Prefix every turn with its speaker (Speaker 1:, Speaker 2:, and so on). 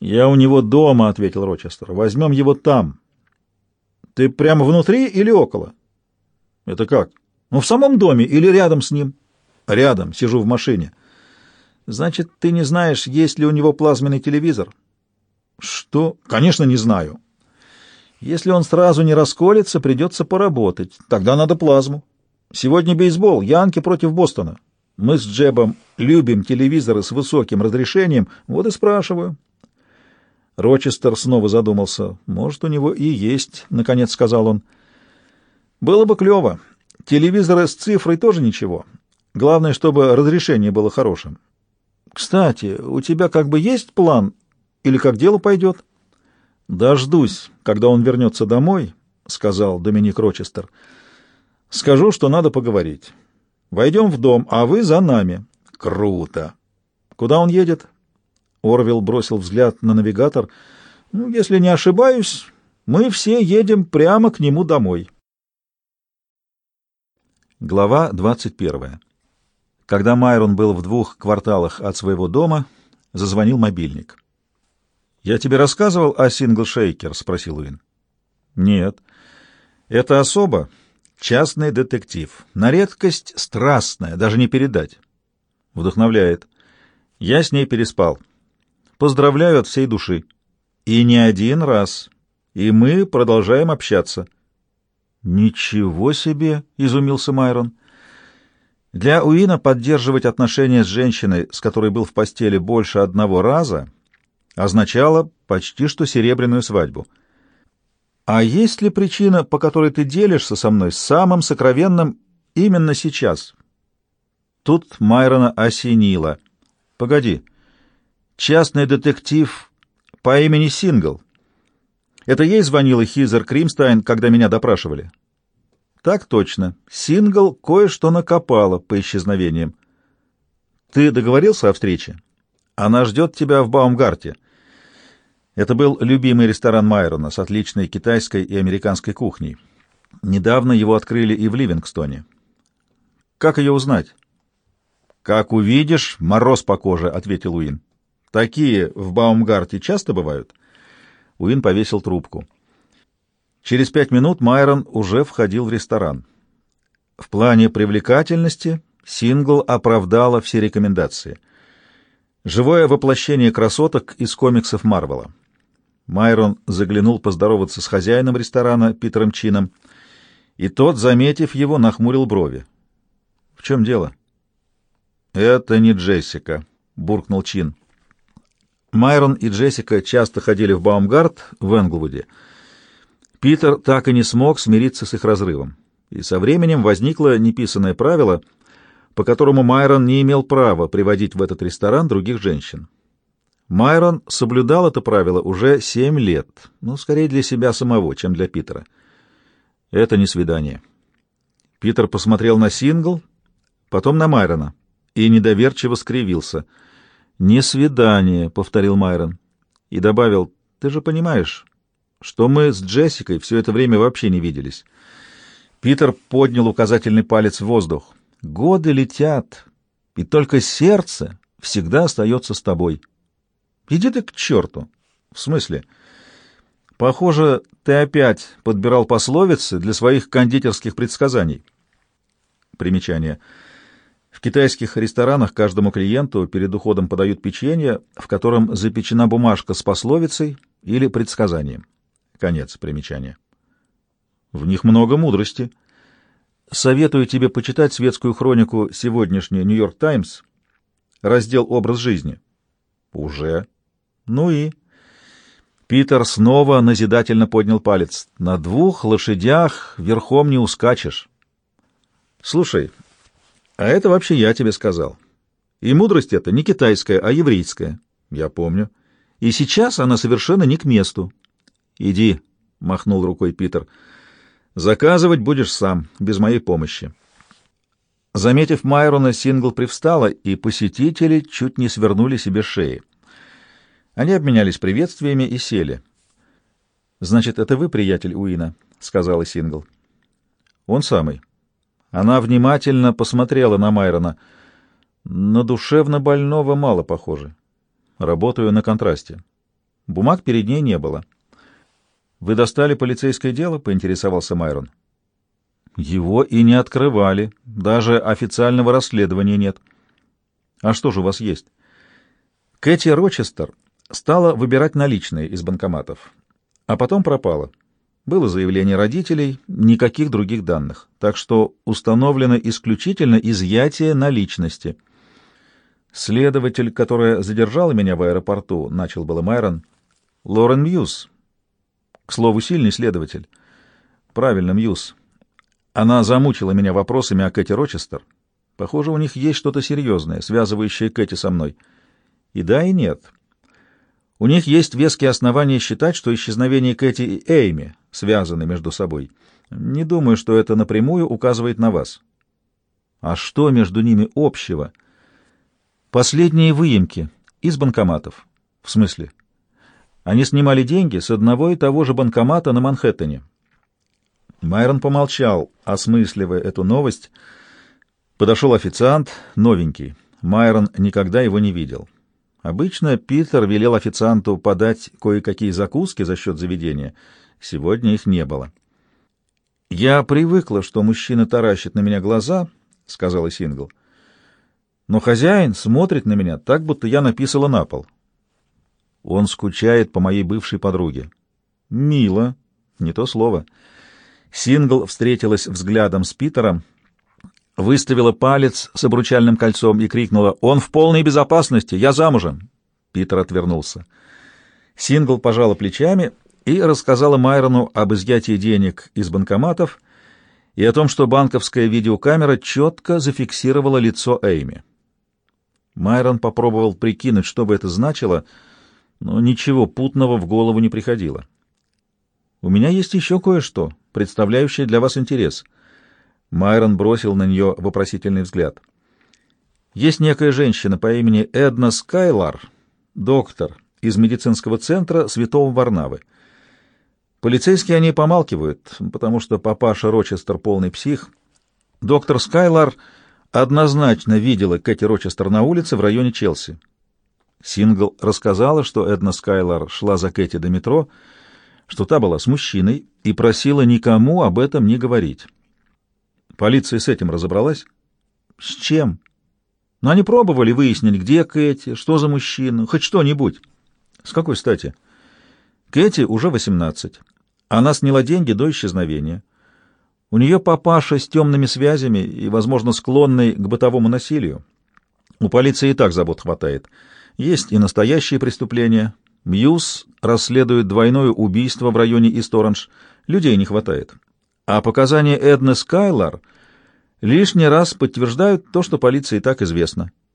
Speaker 1: «Я у него дома», — ответил Рочестер. «Возьмем его там». «Ты прямо внутри или около?» «Это как?» «Ну, в самом доме или рядом с ним?» «Рядом. Сижу в машине». «Значит, ты не знаешь, есть ли у него плазменный телевизор?» «Что?» «Конечно, не знаю». «Если он сразу не расколется, придется поработать. Тогда надо плазму. Сегодня бейсбол. Янки против Бостона. Мы с Джебом любим телевизоры с высоким разрешением. Вот и спрашиваю». Рочестер снова задумался. «Может, у него и есть», — наконец сказал он. «Было бы клево. Телевизоры с цифрой тоже ничего. Главное, чтобы разрешение было хорошим. Кстати, у тебя как бы есть план или как дело пойдет?» «Дождусь, когда он вернется домой», — сказал Доминик Рочестер. «Скажу, что надо поговорить. Войдем в дом, а вы за нами». «Круто!» «Куда он едет?» Орвил бросил взгляд на навигатор. «Ну, если не ошибаюсь, мы все едем прямо к нему домой». Глава 21. Когда Майрон был в двух кварталах от своего дома, зазвонил мобильник. «Я тебе рассказывал о сингл-шейкер?» — спросил Уин. «Нет. Это особо частный детектив. На редкость страстная, даже не передать. Вдохновляет. Я с ней переспал. Поздравляю от всей души. И не один раз. И мы продолжаем общаться. Ничего себе, изумился Майрон. Для Уина поддерживать отношения с женщиной, с которой был в постели больше одного раза, означало почти что серебряную свадьбу. А есть ли причина, по которой ты делишься со мной самым сокровенным именно сейчас? Тут Майрона осенило. Погоди. Частный детектив по имени Сингл. Это ей звонила Хизер Кримстайн, когда меня допрашивали. Так точно. Сингл кое-что накопала по исчезновениям. Ты договорился о встрече? Она ждет тебя в Баумгарте. Это был любимый ресторан Майрона с отличной китайской и американской кухней. Недавно его открыли и в Ливингстоне. Как ее узнать? Как увидишь, мороз по коже, ответил Уин. Такие в Баумгарте часто бывают? Уин повесил трубку. Через пять минут Майрон уже входил в ресторан. В плане привлекательности сингл оправдала все рекомендации. Живое воплощение красоток из комиксов Марвела. Майрон заглянул поздороваться с хозяином ресторана Питером Чином, и тот, заметив его, нахмурил брови. — В чем дело? — Это не Джессика, — буркнул Чин. Майрон и Джессика часто ходили в Баумгарт в Энглвуде. Питер так и не смог смириться с их разрывом, и со временем возникло неписанное правило, по которому Майрон не имел права приводить в этот ресторан других женщин. Майрон соблюдал это правило уже семь лет, ну, скорее для себя самого, чем для Питера. Это не свидание. Питер посмотрел на сингл, потом на Майрона и недоверчиво скривился — «Не свидание», — повторил Майрон. И добавил, «Ты же понимаешь, что мы с Джессикой все это время вообще не виделись». Питер поднял указательный палец в воздух. «Годы летят, и только сердце всегда остается с тобой. Иди ты к черту!» «В смысле?» «Похоже, ты опять подбирал пословицы для своих кондитерских предсказаний». Примечание — в китайских ресторанах каждому клиенту перед уходом подают печенье, в котором запечена бумажка с пословицей или предсказанием. Конец примечания. В них много мудрости. Советую тебе почитать светскую хронику сегодняшней «Нью-Йорк Таймс», раздел «Образ жизни». Уже. Ну и... Питер снова назидательно поднял палец. На двух лошадях верхом не ускачешь. Слушай, а это вообще я тебе сказал. И мудрость эта не китайская, а еврейская. Я помню. И сейчас она совершенно не к месту. Иди, — махнул рукой Питер. Заказывать будешь сам, без моей помощи. Заметив Майрона, Сингл привстала, и посетители чуть не свернули себе шеи. Они обменялись приветствиями и сели. «Значит, это вы, приятель Уина?» — сказала Сингл. «Он самый». Она внимательно посмотрела на Майрона. На душевно больного мало похоже. Работаю на контрасте. Бумаг перед ней не было. «Вы достали полицейское дело?» — поинтересовался Майрон. «Его и не открывали. Даже официального расследования нет». «А что же у вас есть?» Кэти Рочестер стала выбирать наличные из банкоматов, а потом пропала. Было заявление родителей, никаких других данных, так что установлено исключительно изъятие наличности. Следователь, которая задержала меня в аэропорту, начал было Майрон, Лорен Мьюз. К слову, сильный следователь. Правильно, Мьюз. Она замучила меня вопросами о Кэти Рочестер. Похоже, у них есть что-то серьезное, связывающее Кэти со мной. И да, и нет. У них есть веские основания считать, что исчезновение Кэти и Эйми связаны между собой. Не думаю, что это напрямую указывает на вас. А что между ними общего? Последние выемки из банкоматов. В смысле? Они снимали деньги с одного и того же банкомата на Манхэттене. Майрон помолчал, осмысливая эту новость. Подошел официант, новенький. Майрон никогда его не видел. Обычно Питер велел официанту подать кое-какие закуски за счет заведения. Сегодня их не было. «Я привыкла, что мужчина таращит на меня глаза», — сказала Сингл. «Но хозяин смотрит на меня так, будто я написала на пол. Он скучает по моей бывшей подруге». «Мило», — не то слово. Сингл встретилась взглядом с Питером — выставила палец с обручальным кольцом и крикнула «Он в полной безопасности! Я замужем!» Питер отвернулся. Сингл пожала плечами и рассказала Майрону об изъятии денег из банкоматов и о том, что банковская видеокамера четко зафиксировала лицо Эйми. Майрон попробовал прикинуть, что бы это значило, но ничего путного в голову не приходило. «У меня есть еще кое-что, представляющее для вас интерес». Майрон бросил на нее вопросительный взгляд. Есть некая женщина по имени Эдна Скайлар, доктор из медицинского центра Святого Варнавы. Полицейские о ней помалкивают, потому что папаша Рочестер полный псих. Доктор Скайлар однозначно видела Кэти Рочестер на улице в районе Челси. Сингл рассказала, что Эдна Скайлар шла за Кэти до метро, что та была с мужчиной и просила никому об этом не говорить. Полиция с этим разобралась? С чем? Но ну, они пробовали выяснить, где Кэти, что за мужчина, хоть что-нибудь. С какой стати? Кэти уже 18. Она сняла деньги до исчезновения. У нее папаша с темными связями и, возможно, склонный к бытовому насилию. У полиции и так забот хватает. Есть и настоящие преступления. Мьюз расследует двойное убийство в районе Исторанж. Людей не хватает. А показания Эдны Скайлар лишний раз подтверждают то, что полиции так известно —